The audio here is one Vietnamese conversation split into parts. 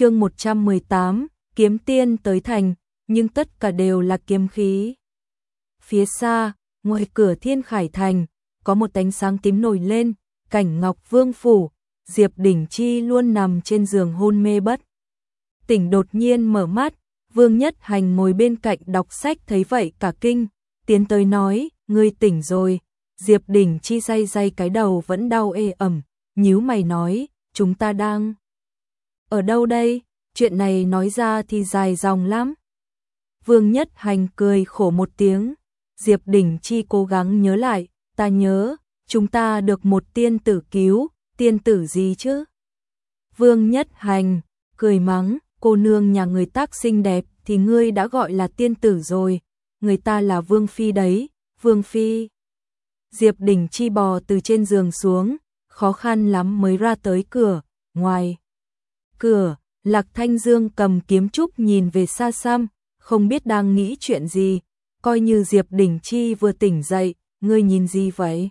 chương 118, kiếm tiên tới thành, nhưng tất cả đều là kiếm khí. Phía xa, ngoài cửa thiên khải thành, có một ánh sáng tím nổi lên, cảnh ngọc vương phủ, Diệp Đỉnh Chi luôn nằm trên giường hôn mê bất. Tỉnh đột nhiên mở mắt, Vương Nhất Hành ngồi bên cạnh đọc sách thấy vậy cả kinh, tiến tới nói, ngươi tỉnh rồi. Diệp Đỉnh Chi day day cái đầu vẫn đau ê ẩm, nhíu mày nói, chúng ta đang ở đâu đây? Chuyện này nói ra thì dài dòng lắm. Vương Nhất Hành cười khổ một tiếng, Diệp Đỉnh Chi cố gắng nhớ lại, ta nhớ, chúng ta được một tiên tử cứu, tiên tử gì chứ? Vương Nhất Hành, cười mắng, cô nương nhà người tác xinh đẹp thì ngươi đã gọi là tiên tử rồi, người ta là Vương Phi đấy, Vương Phi. Diệp Đình Chi bò từ trên giường xuống, khó khăn lắm mới ra tới cửa, ngoài. Cửa, Lạc Thanh Dương cầm kiếm trúc nhìn về xa xăm, không biết đang nghĩ chuyện gì, coi như Diệp Đình Chi vừa tỉnh dậy, ngươi nhìn gì vậy?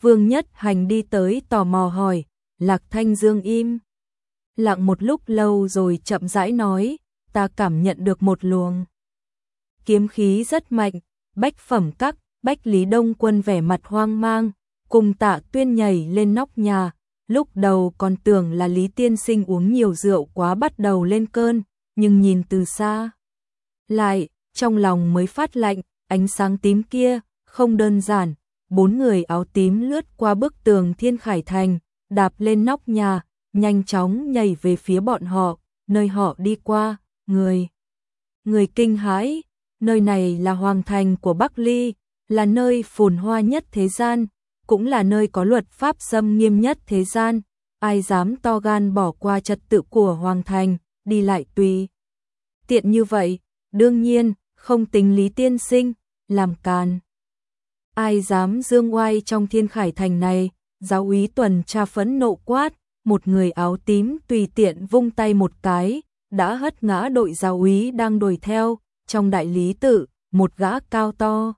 Vương Nhất Hành đi tới tò mò hỏi, Lạc Thanh Dương im. Lặng một lúc lâu rồi chậm rãi nói, ta cảm nhận được một luồng. Kiếm khí rất mạnh, bách phẩm các, bách Lý Đông Quân vẻ mặt hoang mang, cùng tạ tuyên nhảy lên nóc nhà, lúc đầu còn tưởng là Lý Tiên Sinh uống nhiều rượu quá bắt đầu lên cơn, nhưng nhìn từ xa. Lại, trong lòng mới phát lạnh, ánh sáng tím kia, không đơn giản, bốn người áo tím lướt qua bức tường thiên khải thành, đạp lên nóc nhà, nhanh chóng nhảy về phía bọn họ, nơi họ đi qua, người. Người kinh hãi, nơi này là hoàng thành của Bắc Ly, là nơi phồn hoa nhất thế gian, cũng là nơi có luật pháp xâm nghiêm nhất thế gian, ai dám to gan bỏ qua trật tự của hoàng thành, đi lại tùy. Tiện như vậy, đương nhiên, không tính lý tiên sinh, làm càn. Ai dám dương oai trong thiên khải thành này, giáo úy tuần tra phẫn nộ quát, một người áo tím tùy tiện vung tay một cái, đã hất ngã đội giáo úy đang đuổi theo, trong đại lý tự, một gã cao to.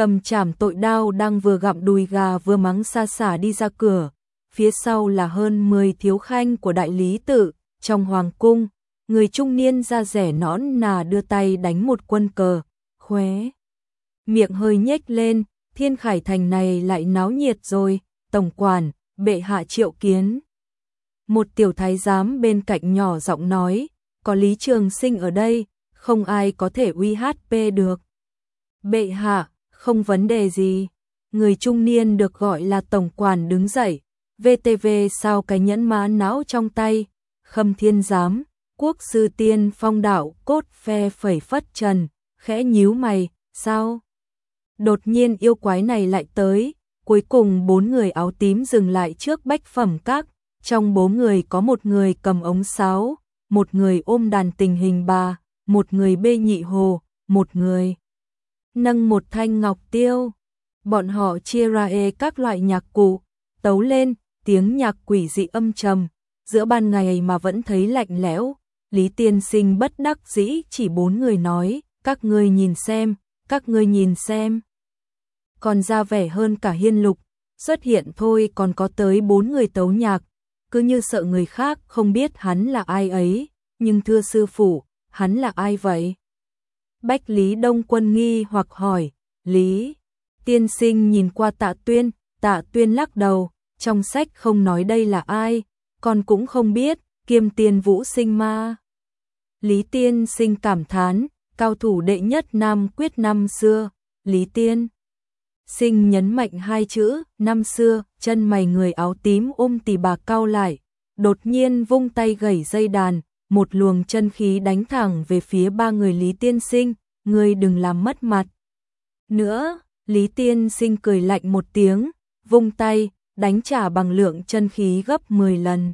Cầm chảm tội đao đang vừa gặm đùi gà vừa mắng xa xả đi ra cửa, phía sau là hơn 10 thiếu khanh của đại lý tự, trong hoàng cung, người trung niên da rẻ nõn nà đưa tay đánh một quân cờ, khóe. Miệng hơi nhếch lên, thiên khải thành này lại náo nhiệt rồi, tổng quản, bệ hạ triệu kiến. Một tiểu thái giám bên cạnh nhỏ giọng nói, có Lý Trường Sinh ở đây, không ai có thể uy HP được. Bệ hạ, không vấn đề gì. Người trung niên được gọi là tổng quản đứng dậy, VTV sao cái nhẫn má não trong tay, khâm thiên giám, quốc sư tiên phong đạo cốt phe phẩy phất trần, khẽ nhíu mày, sao? Đột nhiên yêu quái này lại tới, cuối cùng bốn người áo tím dừng lại trước bách phẩm các, trong bốn người có một người cầm ống sáo, một người ôm đàn tình hình bà, một người bê nhị hồ, một người nâng một thanh ngọc tiêu. Bọn họ chia ra ê các loại nhạc cụ, tấu lên, tiếng nhạc quỷ dị âm trầm, giữa ban ngày mà vẫn thấy lạnh lẽo. Lý Tiên Sinh bất đắc dĩ chỉ bốn người nói, các ngươi nhìn xem, các ngươi nhìn xem. Còn ra vẻ hơn cả hiên lục, xuất hiện thôi còn có tới bốn người tấu nhạc, cứ như sợ người khác không biết hắn là ai ấy, nhưng thưa sư phụ, hắn là ai vậy? Bách Lý Đông Quân nghi hoặc hỏi, Lý, tiên sinh nhìn qua tạ tuyên, tạ tuyên lắc đầu, trong sách không nói đây là ai, con cũng không biết, kiêm tiền vũ sinh ma. Lý tiên sinh cảm thán, cao thủ đệ nhất nam quyết năm xưa, Lý tiên. Sinh nhấn mạnh hai chữ, năm xưa, chân mày người áo tím ôm tỉ bà cao lại, đột nhiên vung tay gẩy dây đàn, một luồng chân khí đánh thẳng về phía ba người Lý Tiên Sinh, ngươi đừng làm mất mặt. Nữa, Lý Tiên Sinh cười lạnh một tiếng, vung tay, đánh trả bằng lượng chân khí gấp 10 lần.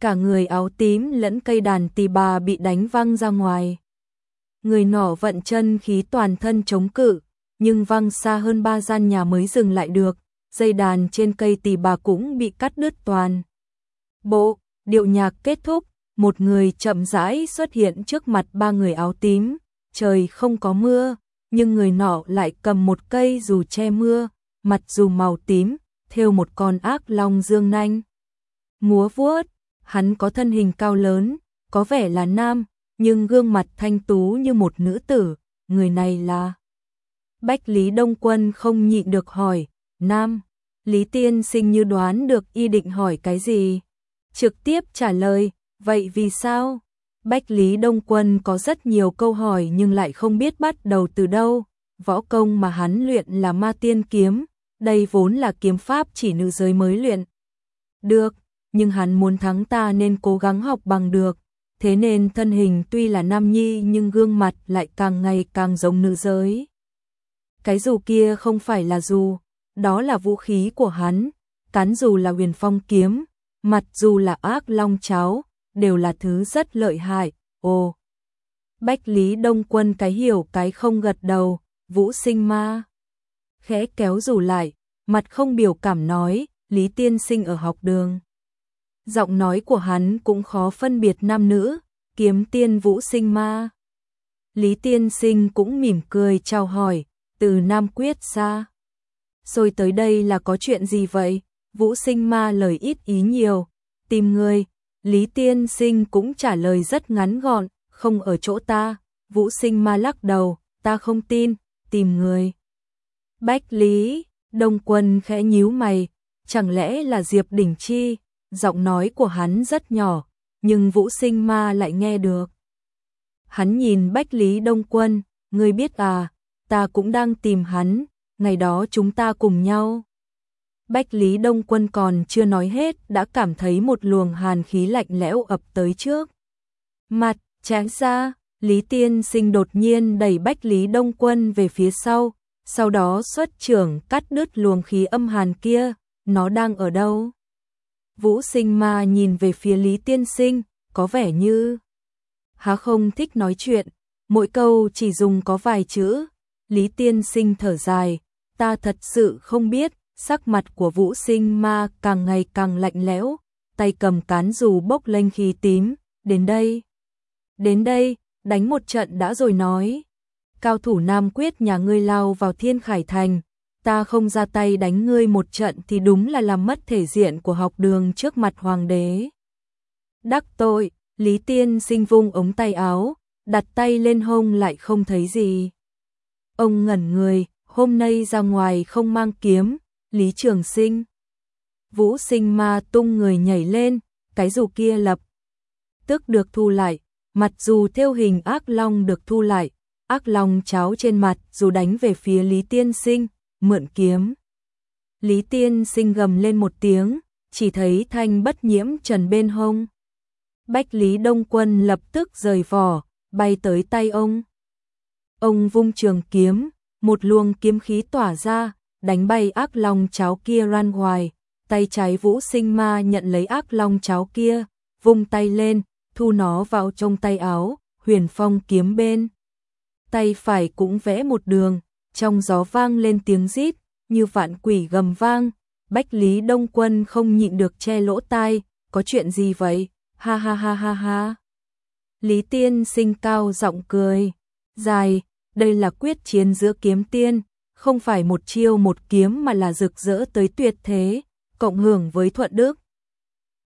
Cả người áo tím lẫn cây đàn tỳ bà bị đánh văng ra ngoài. Người nỏ vận chân khí toàn thân chống cự, nhưng văng xa hơn ba gian nhà mới dừng lại được, dây đàn trên cây tỳ bà cũng bị cắt đứt toàn. Bộ, điệu nhạc kết thúc, một người chậm rãi xuất hiện trước mặt ba người áo tím, trời không có mưa, nhưng người nọ lại cầm một cây dù che mưa, mặt dù màu tím, thêu một con ác long dương nanh. Múa vuốt, hắn có thân hình cao lớn, có vẻ là nam, nhưng gương mặt thanh tú như một nữ tử, người này là... Bách Lý Đông Quân không nhịn được hỏi, nam, Lý Tiên sinh như đoán được y định hỏi cái gì. Trực tiếp trả lời, vậy vì sao? Bách Lý Đông Quân có rất nhiều câu hỏi nhưng lại không biết bắt đầu từ đâu. Võ công mà hắn luyện là ma tiên kiếm, đây vốn là kiếm pháp chỉ nữ giới mới luyện. Được, nhưng hắn muốn thắng ta nên cố gắng học bằng được. Thế nên thân hình tuy là nam nhi nhưng gương mặt lại càng ngày càng giống nữ giới. Cái dù kia không phải là dù, đó là vũ khí của hắn, cán dù là huyền phong kiếm, mặt dù là ác long cháo, đều là thứ rất lợi hại, ồ. Bách Lý Đông Quân cái hiểu cái không gật đầu, vũ sinh ma. Khẽ kéo rủ lại, mặt không biểu cảm nói, Lý Tiên Sinh ở học đường. Giọng nói của hắn cũng khó phân biệt nam nữ, kiếm tiên vũ sinh ma. Lý Tiên Sinh cũng mỉm cười chào hỏi, từ Nam Quyết xa. Rồi tới đây là có chuyện gì vậy? Vũ sinh ma lời ít ý nhiều, tìm người. Lý Tiên Sinh cũng trả lời rất ngắn gọn, không ở chỗ ta. Vũ sinh ma lắc đầu, ta không tin, tìm người. Bách Lý, Đông Quân khẽ nhíu mày, chẳng lẽ là Diệp Đỉnh Chi? Giọng nói của hắn rất nhỏ, nhưng Vũ Sinh Ma lại nghe được. Hắn nhìn Bách Lý Đông Quân, ngươi biết à, ta cũng đang tìm hắn, ngày đó chúng ta cùng nhau. Bách Lý Đông Quân còn chưa nói hết đã cảm thấy một luồng hàn khí lạnh lẽo ập tới trước. Mặt, tráng ra, Lý Tiên sinh đột nhiên đẩy Bách Lý Đông Quân về phía sau, sau đó xuất trưởng cắt đứt luồng khí âm hàn kia, nó đang ở đâu? Vũ sinh ma nhìn về phía Lý Tiên sinh, có vẻ như... Há không thích nói chuyện, mỗi câu chỉ dùng có vài chữ. Lý Tiên sinh thở dài, ta thật sự không biết, sắc mặt của vũ sinh ma càng ngày càng lạnh lẽo, tay cầm cán dù bốc lên khí tím, đến đây. Đến đây, đánh một trận đã rồi nói. Cao thủ Nam quyết nhà ngươi lao vào thiên khải thành, ta không ra tay đánh ngươi một trận thì đúng là làm mất thể diện của học đường trước mặt hoàng đế. Đắc tội, Lý Tiên sinh vung ống tay áo, đặt tay lên hông lại không thấy gì. Ông ngẩn người, hôm nay ra ngoài không mang kiếm, Lý Trường Sinh. Vũ sinh ma tung người nhảy lên, cái dù kia lập. Tức được thu lại, mặt dù theo hình ác long được thu lại, ác long cháo trên mặt dù đánh về phía Lý Tiên Sinh, mượn kiếm. Lý Tiên Sinh gầm lên một tiếng, chỉ thấy thanh bất nhiễm trần bên hông. Bách Lý Đông Quân lập tức rời vỏ, bay tới tay ông. Ông vung trường kiếm, một luồng kiếm khí tỏa ra, đánh bay ác long cháo kia ran ngoài, tay trái vũ sinh ma nhận lấy ác long cháo kia, vung tay lên, thu nó vào trong tay áo, huyền phong kiếm bên. Tay phải cũng vẽ một đường, trong gió vang lên tiếng rít, như vạn quỷ gầm vang, Bách Lý Đông Quân không nhịn được che lỗ tai, có chuyện gì vậy? Ha ha ha ha ha. Lý Tiên sinh cao giọng cười, dài, đây là quyết chiến giữa kiếm tiên, không phải một chiêu một kiếm mà là rực rỡ tới tuyệt thế, cộng hưởng với thuận đức,